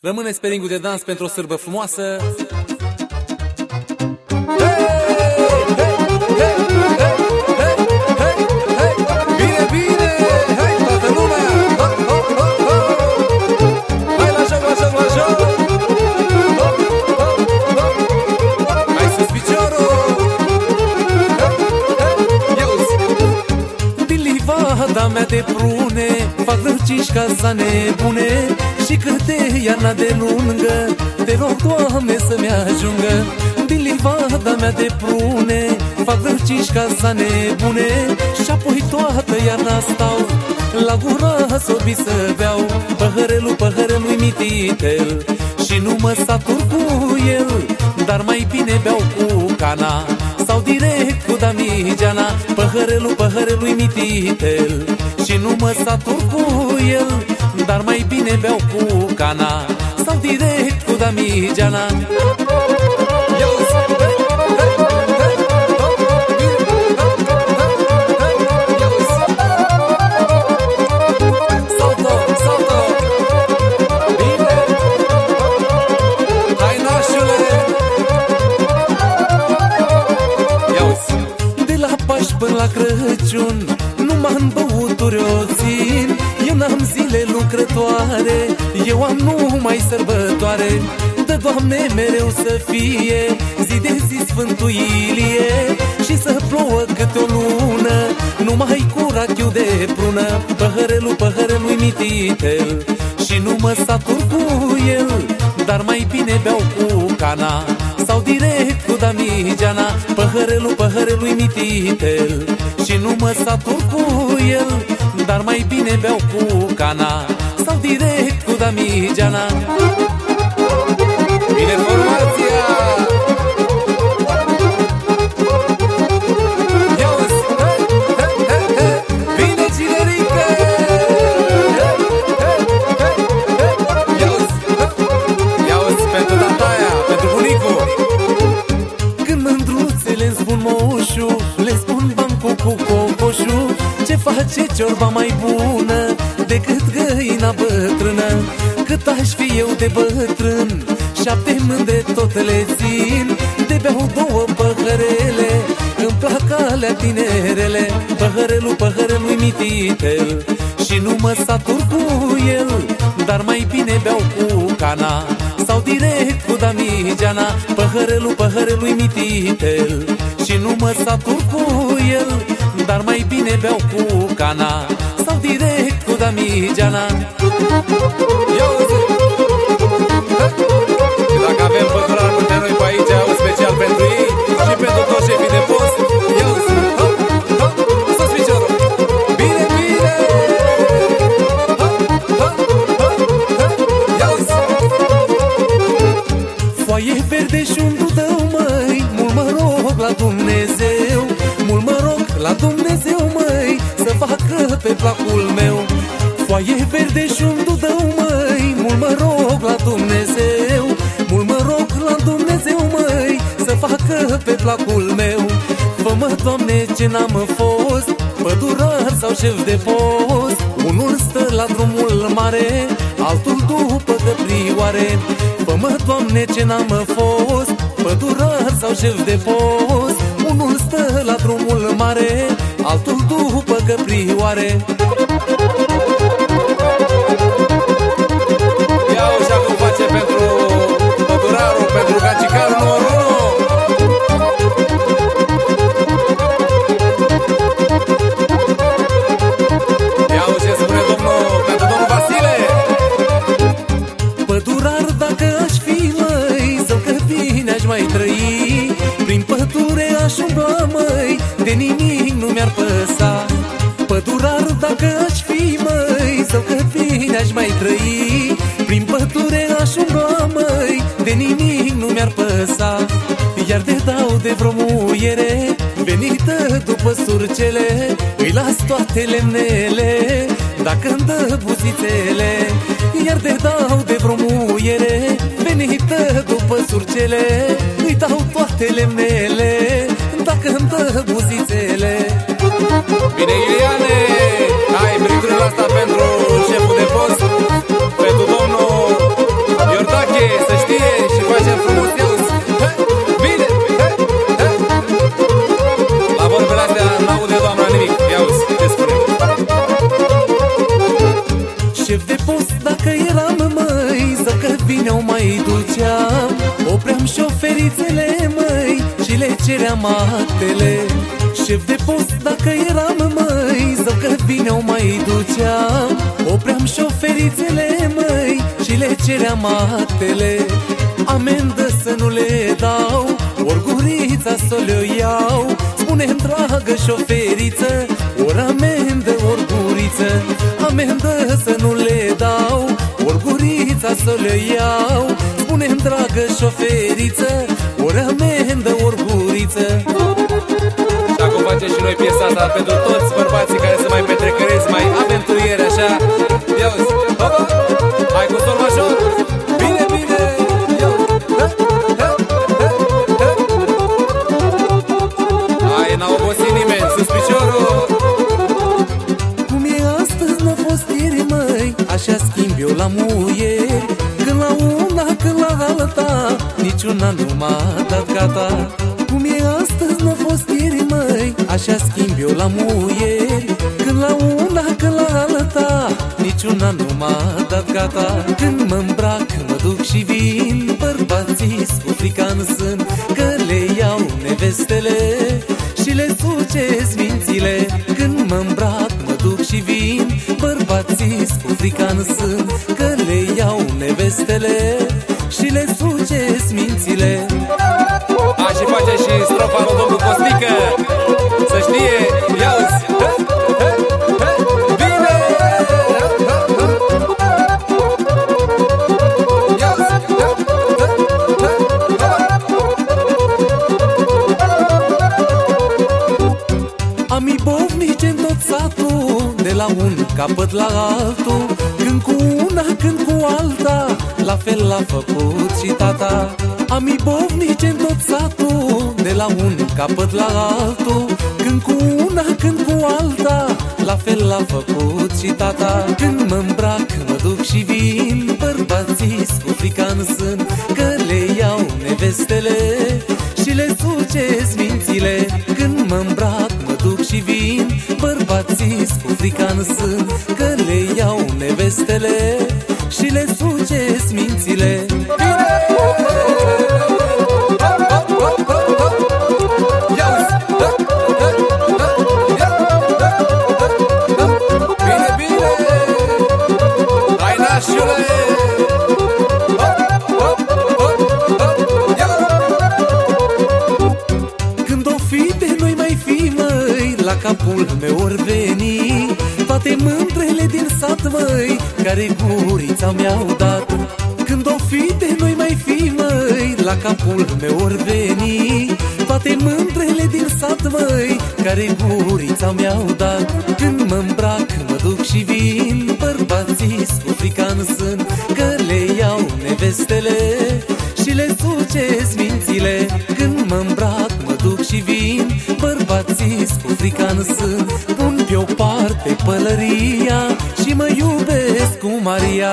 Rămâne speringul de dans pentru o sârbă frumoasă. Bine, bine! Hai, toată lumea! Ho, ho, ho, ho! Hai la joc, la joc, la joc! Ho, ho, ho! Hai sus piciorul! Ia uzi! Din livada mea de prune Fac lărciși ca să nebune Și câte iarna de lungă Te rog, Doamne, să-mi ajungă. Din livada mea de prune Fac lărciși ca să nebune Și apoi toată iarna stau La gura sorbi să beau. Păhărelul, păhărelui mititel Și nu mă satur cu el Dar mai bine beau cu cana Sau direct cu damigeana Păhărelul, păhărelui mititel Și nu mă satur cu el Dar mai bine beau cu cana Sau direct cu damigeana Ia uzi! Crăciun Numai în băuturi o țin. Eu n-am zile lucrătoare Eu am numai sărbătoare. Dă, Doamne, mereu să fie Zi de zi Sfântul Ilie Și să plouă câte o lună Numai cu rachiu de prună Păhărelul, păhărelui mititel. Și nu mă satur cu el Dar mai bine beau cu cana Sau direct cu damigeana Păhărelul, păhărelui mititel. Și nu mă satur cu el Dar mai bine beau cu cana. Sau direct cu damigeana. Bine ciorba mai bună Decât găina bătrână. Cât aș fi eu de bătrân Șapte mândre tot le țin. De beau două păhărele Îmi plac alea tinerele. Păhărelul, păhărelui mititel Și nu mă satur cu el Dar mai bine beau cu cana. Sau direct cu damigeana Păhărelul, păhărelui mititel Și nu mă satur cu el Dar mai bine beau cu cana Sau direct cu damigeana Ia uzi! Și dacă avem pădurar pe placul meu. Foaie verde și un dudău, măi Mult mă rog la Dumnezeu. Mult mă rog la Dumnezeu, măi Să facă pe placul meu. Fă-mă, Doamne, ce n-am fost Pădurar sau șef de post. Unul stă la drumul mare Altul după căprioare. Fă-mă, Doamne, ce n-am fost Pădurar sau șef de post. Unul stă la drumul mare Altul după căprioare Pădurar dacă aș fi, măi Sau că bine aș mai trăi Prin pădure aș umbla, măi De nimic nu mi-ar păsa. Iar de dau de vreo muiere Venită după surcele Îi las toate lemnele Dacă-mi dă buzițele. Iar de dau de vreo muiere Venită după surcele Îi dau toate lemnele Dacă-mi dă buzițele Bine, Iliane, ai friptura asta pentru șeful de post Pentru domnul Iordache, să știe și face frumos news Bine, he, he. La vorbele astea n-aude doamna nimic, ia uzi, te spune. Șef de post, dacă eram măi, să că vineau mai dulcea Opream șoferițele și le ceream actele Șef de post dacă eram, măi Zău că bine o mai duceam. Opream șoferițele, măi Și le ceream actele Amendă să nu le dau Ori gurița să le iau. Spune dragă șoferiță Ori amendă, ori guriță Amendă să nu le dau Ori gurița să le iau. Spune dragă șoferiță Ori amendă, pentru toți bărbații care se mai petrecăresc, mai aventurieri așa. Ia uzi, hopa, hai cu sol major Bine, bine, ia uzi ha, ha, ha, ha. Hai, n-a obosit nimeni, sus piciorul. Cum e astăzi, n-a fost ieri, măi Așa schimb eu la muieri Când la una, când la alta Niciuna nu m-a dat gata Așa schimb eu la muieri. Când la una, când la alta Niciuna nu m-a dat gata. Când mă îmbrac, mă duc și vin Bărbații cu frica în sân Că le iau nevestele Și le sucez mințile. Când mă îmbrac, mă duc și vin Bărbații cu frica în sân Că le iau nevestele Și le sucez mințile. Hai și face și strofa lui domnul Costică Să știe, ia uzi Ha, ha, ha, Bine Ha, ha, ha. Ia uzi Ha, ha, ha, ha. Am ibovnice în tot satul De la un capăt la altul Când cu una, când cu alta La fel l-a făcut și tata Am ibovnice în tot satul De la un capăt la altul. Când cu una, când cu alta La fel l-a făcut și tata. Când mă îmbrac, mă duc și vin Bărbații cu frica în sân Că le iau nevestele Și le sucez mințile. Când mă îmbrac, mă duc și vin Bărbații cu frica în sân Că le iau nevestele Și le sucez mințile La capul meu ori veni. Toate mândrele din sat, măi Care gurița mi-au dat. Când o fi de noi mai fi, măi La capul meu ori veni. Toate mândrele din sat, măi Care gurița mi-au dat. Când mă îmbrac, mă duc și vin Bărbații cu frica în sân Că le iau nevestele Bărbații cu frica în sân Pun pe o parte pălăria Și mă iubesc cu Maria